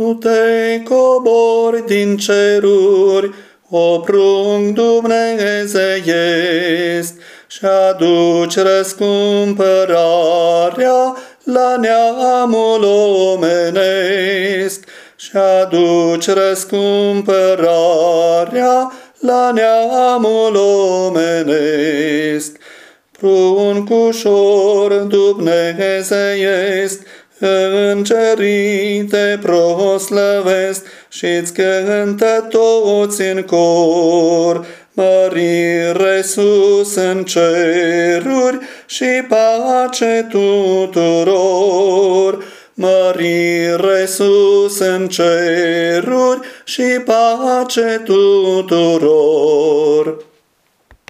Tu te cobori din ceruri, o prunc dumnezeiesc, și aduci răscumpărarea la neamul omenesc, și aduci răscumpărarea la neamul omenesc. Pruncușor dumnezeiesc, Îngerii te proslăvesc și-ți cântă toți în cor, mărire sus în ceruri și pace tuturor. Mărire sus în ceruri și pace tuturor.